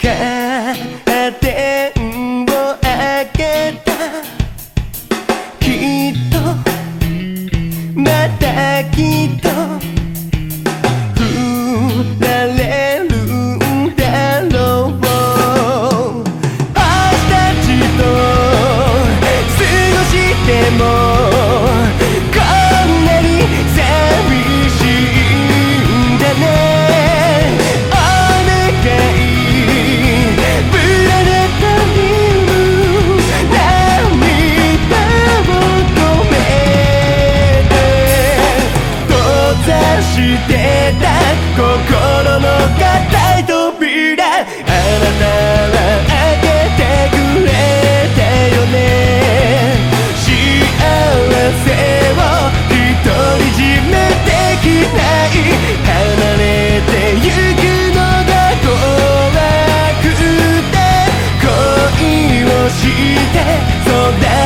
か電簿カをあけた。きっとまたきっとの硬扉あなたは開けてくれたよね。幸せを独り占めできない。離れてゆくのが怖くて。恋をして育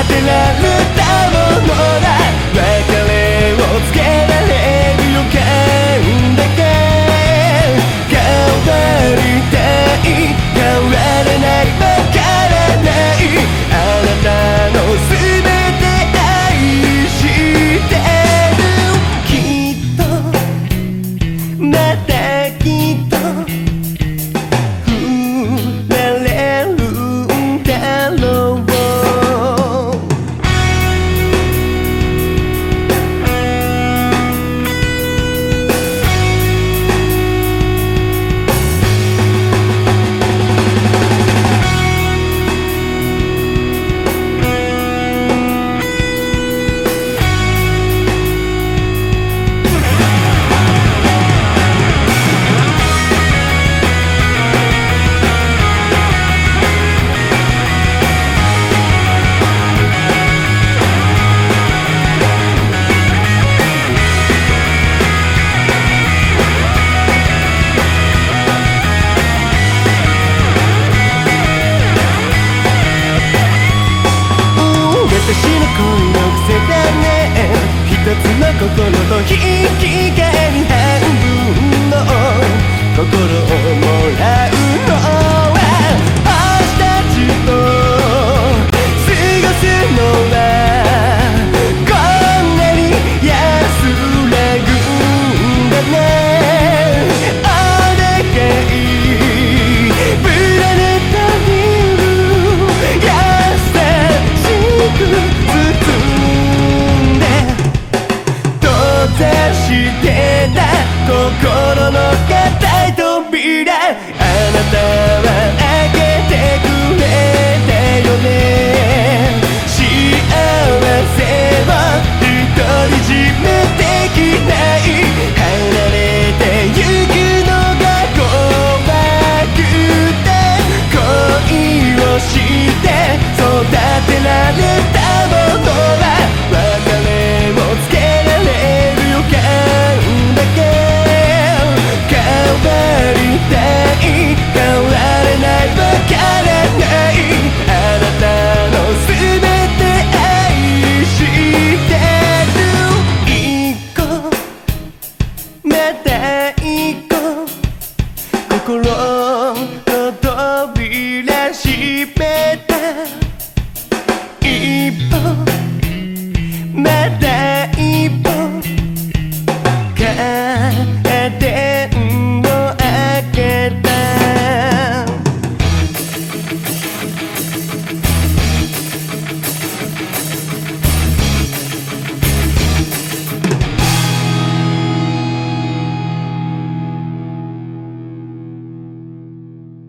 keep